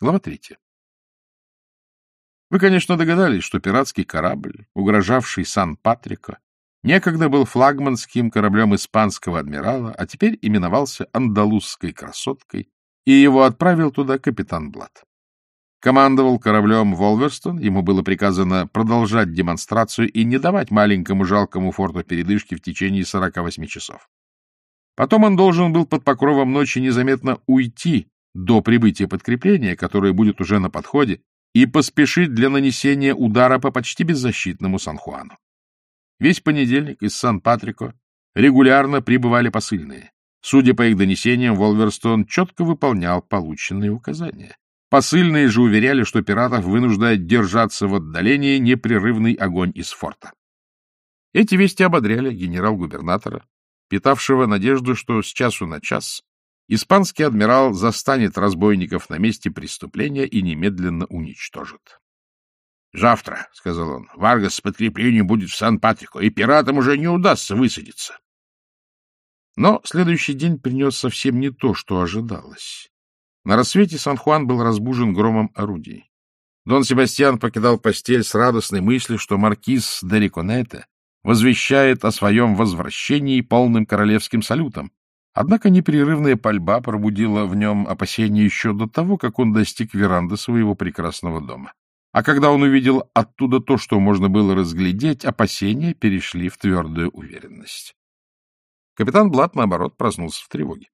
Глава третья. Вы, конечно, догадались, что пиратский корабль, угрожавший Сан-Патрико, некогда был флагманским кораблем испанского адмирала, а теперь именовался «Андалузской красоткой», и его отправил туда капитан Блад. Командовал кораблем Волверстон, ему было приказано продолжать демонстрацию и не давать маленькому жалкому форту передышки в течение 48 часов. Потом он должен был под покровом ночи незаметно уйти до прибытия подкрепления, которое будет уже на подходе, и поспешить для нанесения удара по почти беззащитному Сан-Хуану. Весь понедельник из Сан-Патрико регулярно прибывали посыльные. Судя по их донесениям, Волверстон четко выполнял полученные указания. Посыльные же уверяли, что пиратов вынуждает держаться в отдалении непрерывный огонь из форта. Эти вести ободряли генерал-губернатора, питавшего надежду, что с часу на час испанский адмирал застанет разбойников на месте преступления и немедленно уничтожит. — Завтра, — сказал он, — Варгас с подкреплением будет в Сан-Патрико, и пиратам уже не удастся высадиться. Но следующий день принес совсем не то, что ожидалось. На рассвете Сан-Хуан был разбужен громом орудий. Дон Себастьян покидал постель с радостной мыслью, что маркиз де Риконете возвещает о своем возвращении полным королевским салютом. Однако непрерывная пальба пробудила в нем опасения еще до того, как он достиг веранды своего прекрасного дома. А когда он увидел оттуда то, что можно было разглядеть, опасения перешли в твердую уверенность. Капитан Блат, наоборот, проснулся в тревоге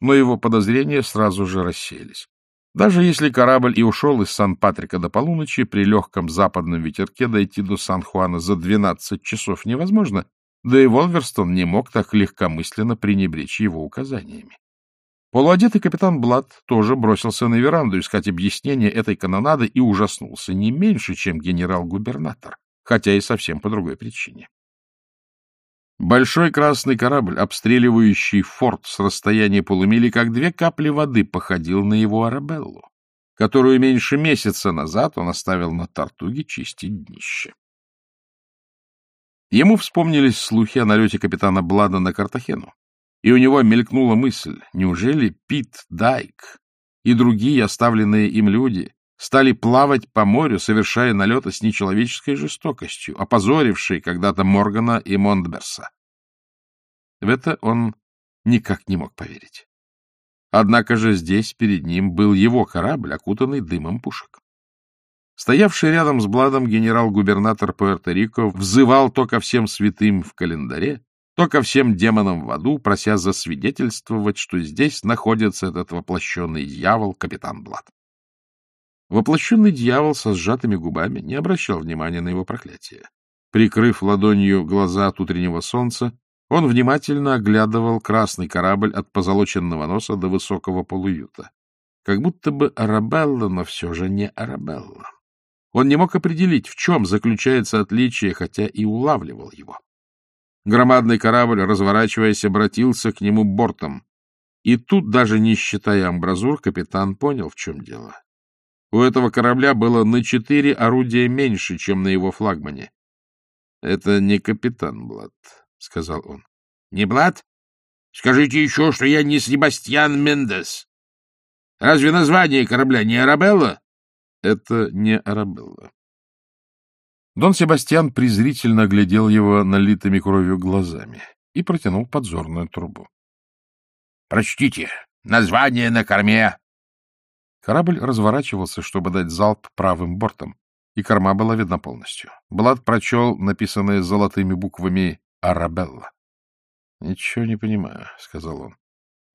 но его подозрения сразу же рассеялись. Даже если корабль и ушел из Сан-Патрика до полуночи, при легком западном ветерке дойти до Сан-Хуана за 12 часов невозможно, да и Волверстон не мог так легкомысленно пренебречь его указаниями. Полуодетый капитан Блад тоже бросился на веранду искать объяснение этой канонады и ужаснулся не меньше, чем генерал-губернатор, хотя и совсем по другой причине. Большой красный корабль, обстреливающий форт с расстояния полумили, как две капли воды, походил на его Арабеллу, которую меньше месяца назад он оставил на Тартуге чистить днище. Ему вспомнились слухи о налете капитана Блада на Картахену, и у него мелькнула мысль, неужели Пит Дайк и другие оставленные им люди стали плавать по морю, совершая налеты с нечеловеческой жестокостью, опозорившие когда-то Моргана и Монтберса. В это он никак не мог поверить. Однако же здесь перед ним был его корабль, окутанный дымом пушек. Стоявший рядом с Бладом генерал-губернатор Пуэрто-Рико взывал то ко всем святым в календаре, то ко всем демонам в аду, прося засвидетельствовать, что здесь находится этот воплощенный дьявол, капитан Блад. Воплощенный дьявол со сжатыми губами не обращал внимания на его проклятие. Прикрыв ладонью глаза от утреннего солнца, он внимательно оглядывал красный корабль от позолоченного носа до высокого полуюта. Как будто бы Арабелла, но все же не Арабелла. Он не мог определить, в чем заключается отличие, хотя и улавливал его. Громадный корабль, разворачиваясь, обратился к нему бортом. И тут, даже не считая амбразур, капитан понял, в чем дело. У этого корабля было на четыре орудия меньше, чем на его флагмане. — Это не капитан Блад, — сказал он. — Не Блад? Скажите еще, что я не Себастьян Мендес. Разве название корабля не Арабелла? — Это не Арабелла. Дон Себастьян презрительно глядел его налитыми кровью глазами и протянул подзорную трубу. — Прочтите. Название на корме Корабль разворачивался, чтобы дать залп правым бортом, и корма была видна полностью. Блад прочел написанное золотыми буквами «Арабелла». — Ничего не понимаю, — сказал он.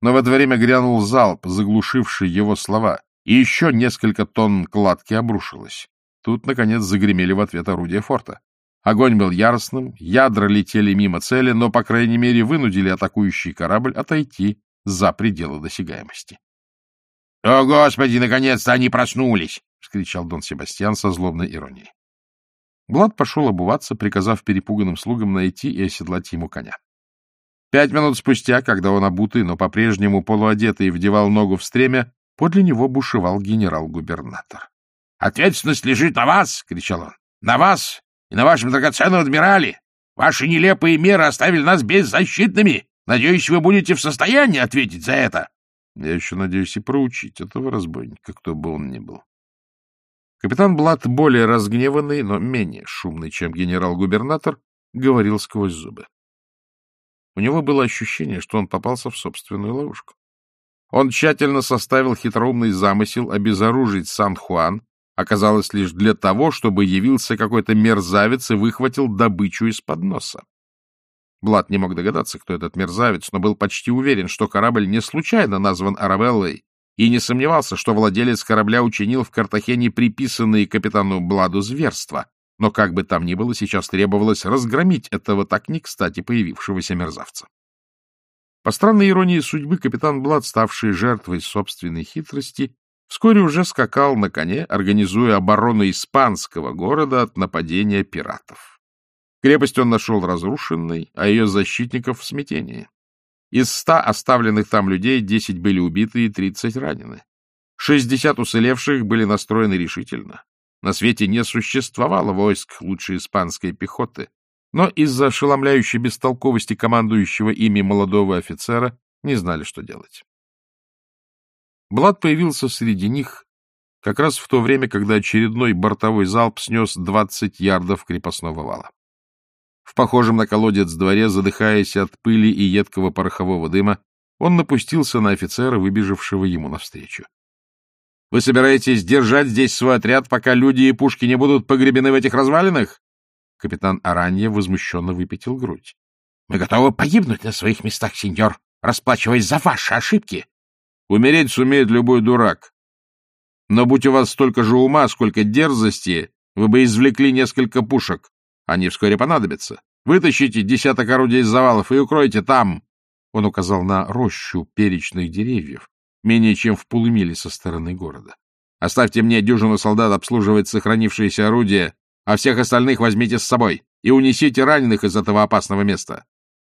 Но в это время грянул залп, заглушивший его слова, и еще несколько тонн кладки обрушилось. Тут, наконец, загремели в ответ орудия форта. Огонь был яростным, ядра летели мимо цели, но, по крайней мере, вынудили атакующий корабль отойти за пределы досягаемости. — О, Господи, наконец-то они проснулись! — вскричал Дон Себастьян со злобной иронией. Блад пошел обуваться, приказав перепуганным слугам найти и оседлать ему коня. Пять минут спустя, когда он обутый, но по-прежнему полуодетый, вдевал ногу в стремя, подле него бушевал генерал-губернатор. — Ответственность лежит на вас! — кричал он. — На вас и на вашем драгоценном адмирале! Ваши нелепые меры оставили нас беззащитными! Надеюсь, вы будете в состоянии ответить за это! Я еще надеюсь и проучить этого разбойника, кто бы он ни был. Капитан Блат, более разгневанный, но менее шумный, чем генерал-губернатор, говорил сквозь зубы. У него было ощущение, что он попался в собственную ловушку. Он тщательно составил хитроумный замысел обезоружить Сан-Хуан, оказалось лишь для того, чтобы явился какой-то мерзавец и выхватил добычу из-под носа. Блад не мог догадаться, кто этот мерзавец, но был почти уверен, что корабль не случайно назван Арабеллой, и не сомневался, что владелец корабля учинил в Картахене приписанные капитану Бладу зверства. Но как бы там ни было, сейчас требовалось разгромить этого так не кстати появившегося мерзавца. По странной иронии судьбы, капитан Блад, ставший жертвой собственной хитрости, вскоре уже скакал на коне, организуя оборону испанского города от нападения пиратов. Крепость он нашел разрушенной, а ее защитников в смятении. Из ста оставленных там людей десять были убиты и тридцать ранены. Шестьдесят уцелевших были настроены решительно. На свете не существовало войск лучшей испанской пехоты, но из-за ошеломляющей бестолковости командующего ими молодого офицера не знали, что делать. Блад появился среди них как раз в то время, когда очередной бортовой залп снес двадцать ярдов крепостного вала. В похожем на колодец дворе, задыхаясь от пыли и едкого порохового дыма, он напустился на офицера, выбежавшего ему навстречу. — Вы собираетесь держать здесь свой отряд, пока люди и пушки не будут погребены в этих развалинах? Капитан Аранья возмущенно выпятил грудь. — Мы готовы погибнуть на своих местах, сеньор, расплачиваясь за ваши ошибки. — Умереть сумеет любой дурак. Но будь у вас столько же ума, сколько дерзости, вы бы извлекли несколько пушек. Они вскоре понадобятся. Вытащите десяток орудий из завалов и укройте там. Он указал на рощу перечных деревьев, менее чем в полумиле со стороны города. Оставьте мне дюжину солдат обслуживать сохранившиеся орудия, а всех остальных возьмите с собой и унесите раненых из этого опасного места.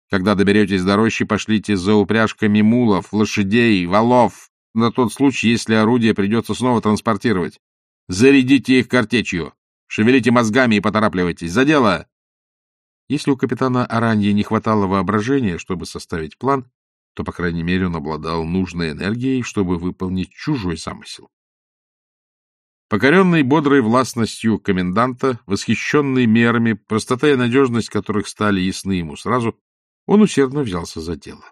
Когда доберетесь до рощи, пошлите за упряжками мулов, лошадей, валов, на тот случай, если орудие придется снова транспортировать. Зарядите их картечью. Шевелите мозгами и поторапливайтесь. За дело! Если у капитана Араньи не хватало воображения, чтобы составить план, то, по крайней мере, он обладал нужной энергией, чтобы выполнить чужой замысел. Покоренный бодрой властностью коменданта, восхищенный мерами, простота и надежность которых стали ясны ему сразу, он усердно взялся за дело.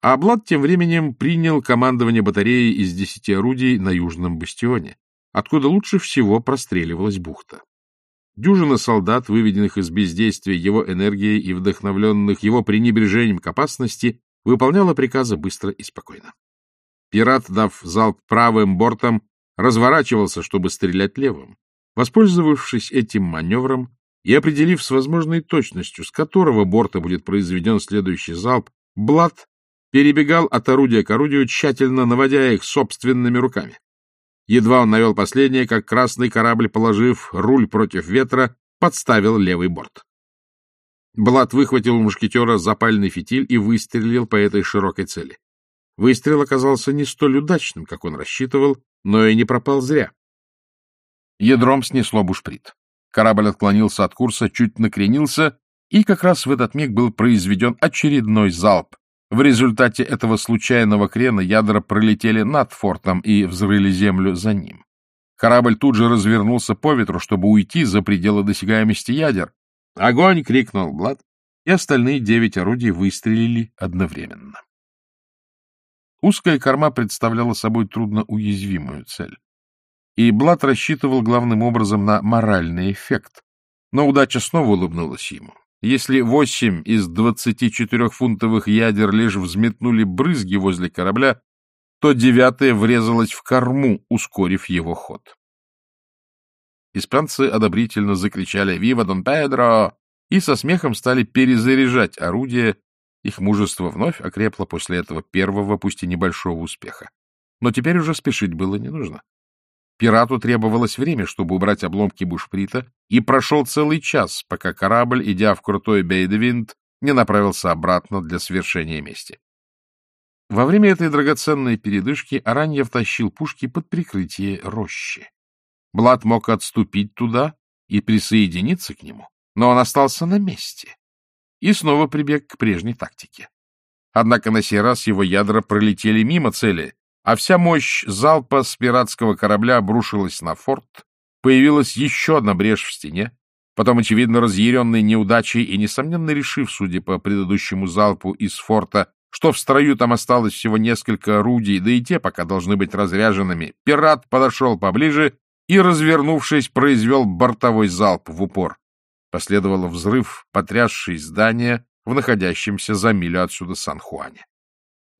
А Блад тем временем принял командование батареи из десяти орудий на Южном бастионе, откуда лучше всего простреливалась бухта. Дюжина солдат, выведенных из бездействия его энергией и вдохновленных его пренебрежением к опасности, выполняла приказы быстро и спокойно. Пират, дав залп правым бортом, разворачивался, чтобы стрелять левым. Воспользовавшись этим маневром и определив с возможной точностью, с которого борта будет произведен следующий залп, Блад перебегал от орудия к орудию, тщательно наводя их собственными руками. Едва он навел последнее, как красный корабль, положив руль против ветра, подставил левый борт. Блад выхватил у мушкетера запальный фитиль и выстрелил по этой широкой цели. Выстрел оказался не столь удачным, как он рассчитывал, но и не пропал зря. Ядром снесло бушприт. Корабль отклонился от курса, чуть накренился, и как раз в этот миг был произведен очередной залп, в результате этого случайного крена ядра пролетели над фортом и взрыли землю за ним. Корабль тут же развернулся по ветру, чтобы уйти за пределы досягаемости ядер. «Огонь!» — крикнул Блад, и остальные девять орудий выстрелили одновременно. Узкая корма представляла собой трудно уязвимую цель. И Блад рассчитывал главным образом на моральный эффект. Но удача снова улыбнулась ему. Если восемь из двадцати четырехфунтовых ядер лишь взметнули брызги возле корабля, то девятая врезалась в корму, ускорив его ход. Испанцы одобрительно закричали «Вива Дон Педро!» и со смехом стали перезаряжать орудия. Их мужество вновь окрепло после этого первого, пусть и небольшого успеха. Но теперь уже спешить было не нужно. Пирату требовалось время, чтобы убрать обломки бушприта, и прошел целый час, пока корабль, идя в крутой Бейдевинд, не направился обратно для свершения мести. Во время этой драгоценной передышки Аранья втащил пушки под прикрытие рощи. Блад мог отступить туда и присоединиться к нему, но он остался на месте и снова прибег к прежней тактике. Однако на сей раз его ядра пролетели мимо цели, а вся мощь залпа с пиратского корабля обрушилась на форт, появилась еще одна брешь в стене, потом, очевидно, разъяренный неудачей и, несомненно, решив, судя по предыдущему залпу из форта, что в строю там осталось всего несколько орудий, да и те пока должны быть разряженными, пират подошел поближе и, развернувшись, произвел бортовой залп в упор. Последовал взрыв, потрясший здание в находящемся за милю отсюда Сан-Хуане.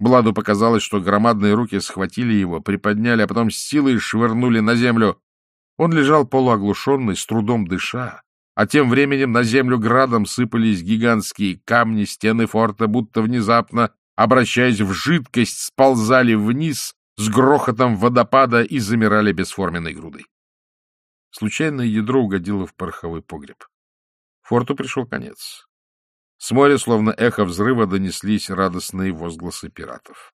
Бладу показалось, что громадные руки схватили его, приподняли, а потом с силой швырнули на землю. Он лежал полуоглушенный, с трудом дыша, а тем временем на землю градом сыпались гигантские камни, стены форта, будто внезапно, обращаясь в жидкость, сползали вниз с грохотом водопада и замирали бесформенной грудой. Случайное ядро угодило в пороховой погреб. Форту пришел конец. С моря, словно эхо взрыва, донеслись радостные возгласы пиратов.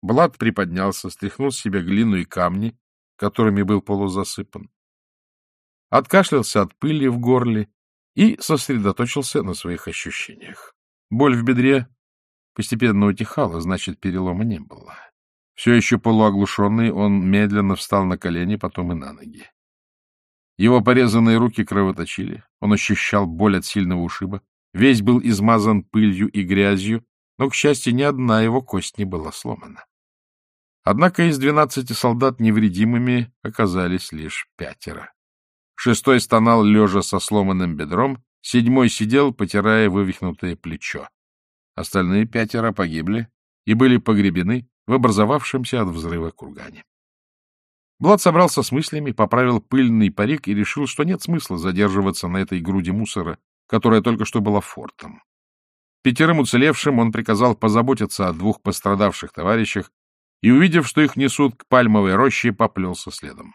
Блад приподнялся, стряхнул с себя глину и камни, которыми был полузасыпан. Откашлялся от пыли в горле и сосредоточился на своих ощущениях. Боль в бедре постепенно утихала, значит, перелома не было. Все еще полуоглушенный, он медленно встал на колени, потом и на ноги. Его порезанные руки кровоточили, он ощущал боль от сильного ушиба, весь был измазан пылью и грязью, но, к счастью, ни одна его кость не была сломана. Однако из двенадцати солдат невредимыми оказались лишь пятеро. Шестой стонал, лежа со сломанным бедром, седьмой сидел, потирая вывихнутое плечо. Остальные пятеро погибли и были погребены в образовавшемся от взрыва кургане. Влад собрался с мыслями, поправил пыльный парик и решил, что нет смысла задерживаться на этой груди мусора, которая только что была фортом. Пятерым уцелевшим он приказал позаботиться о двух пострадавших товарищах и, увидев, что их несут к пальмовой роще, поплелся следом.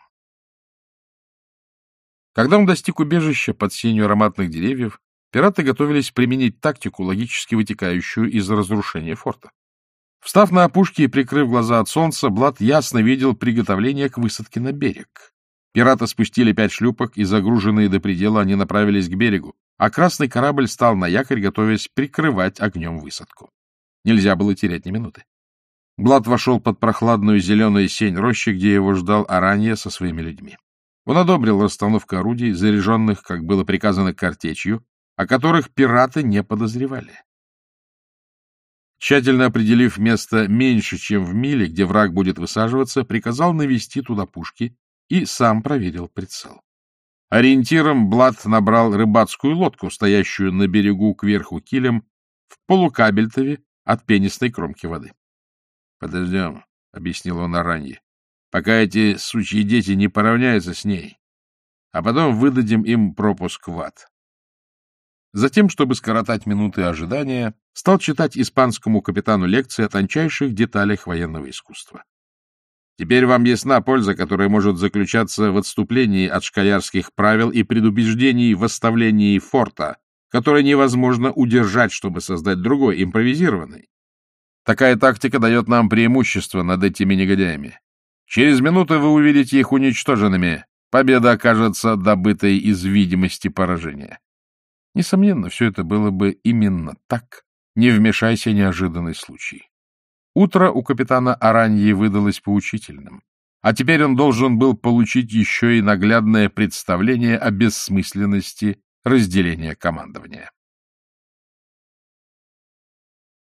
Когда он достиг убежища под сенью ароматных деревьев, пираты готовились применить тактику, логически вытекающую из разрушения форта. Встав на опушке и прикрыв глаза от солнца, Блад ясно видел приготовление к высадке на берег. Пираты спустили пять шлюпок, и, загруженные до предела, они направились к берегу, а красный корабль стал на якорь, готовясь прикрывать огнем высадку. Нельзя было терять ни минуты. Блад вошел под прохладную зеленую сень рощи, где его ждал Аранья со своими людьми. Он одобрил расстановку орудий, заряженных, как было приказано, картечью, о которых пираты не подозревали. Тщательно определив место меньше, чем в миле, где враг будет высаживаться, приказал навести туда пушки и сам проверил прицел. Ориентиром Блад набрал рыбацкую лодку, стоящую на берегу кверху килем, в полукабельтове от пенистой кромки воды. — Подождем, — объяснил он Аранье, — пока эти сучьи дети не поравняются с ней, а потом выдадим им пропуск в ад. Затем, чтобы скоротать минуты ожидания, стал читать испанскому капитану лекции о тончайших деталях военного искусства. Теперь вам ясна польза, которая может заключаться в отступлении от школярских правил и предубеждений в оставлении форта, которое невозможно удержать, чтобы создать другой, импровизированный. Такая тактика дает нам преимущество над этими негодяями. Через минуту вы увидите их уничтоженными. Победа окажется добытой из видимости поражения. Несомненно, все это было бы именно так, не вмешайся неожиданный случай. Утро у капитана Араньи выдалось поучительным, а теперь он должен был получить еще и наглядное представление о бессмысленности разделения командования.